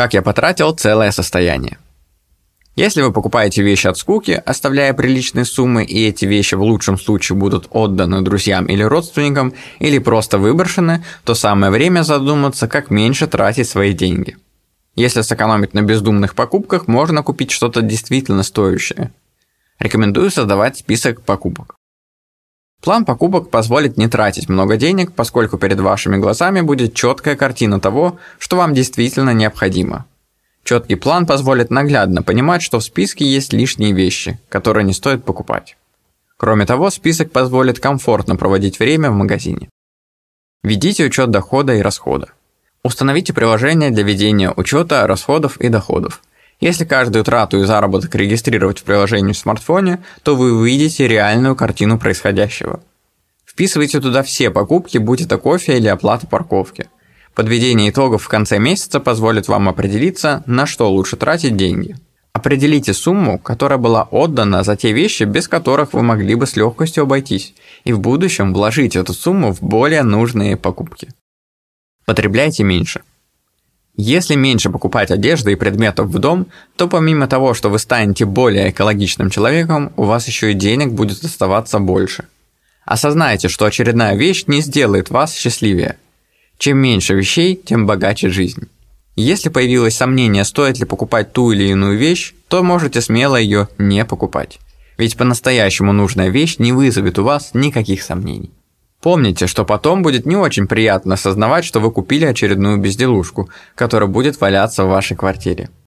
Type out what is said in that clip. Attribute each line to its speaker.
Speaker 1: Как я потратил целое состояние. Если вы покупаете вещи от скуки, оставляя приличные суммы, и эти вещи в лучшем случае будут отданы друзьям или родственникам, или просто выброшены, то самое время задуматься, как меньше тратить свои деньги. Если сэкономить на бездумных покупках, можно купить что-то действительно стоящее. Рекомендую создавать список покупок. План покупок позволит не тратить много денег, поскольку перед вашими глазами будет четкая картина того, что вам действительно необходимо. Четкий план позволит наглядно понимать, что в списке есть лишние вещи, которые не стоит покупать. Кроме того, список позволит комфортно проводить время в магазине. Ведите учет дохода и расхода. Установите приложение для ведения учета расходов и доходов. Если каждую трату и заработок регистрировать в приложении в смартфоне, то вы увидите реальную картину происходящего. Вписывайте туда все покупки, будь это кофе или оплата парковки – Подведение итогов в конце месяца позволит вам определиться, на что лучше тратить деньги. Определите сумму, которая была отдана за те вещи, без которых вы могли бы с легкостью обойтись, и в будущем вложите эту сумму в более нужные покупки. Потребляйте меньше. Если меньше покупать одежды и предметов в дом, то помимо того, что вы станете более экологичным человеком, у вас еще и денег будет оставаться больше. Осознайте, что очередная вещь не сделает вас счастливее – чем меньше вещей, тем богаче жизнь. Если появилось сомнение, стоит ли покупать ту или иную вещь, то можете смело ее не покупать. Ведь по-настоящему нужная вещь не вызовет у вас никаких сомнений. Помните, что потом будет не очень приятно осознавать, что вы купили очередную безделушку, которая будет валяться в вашей квартире.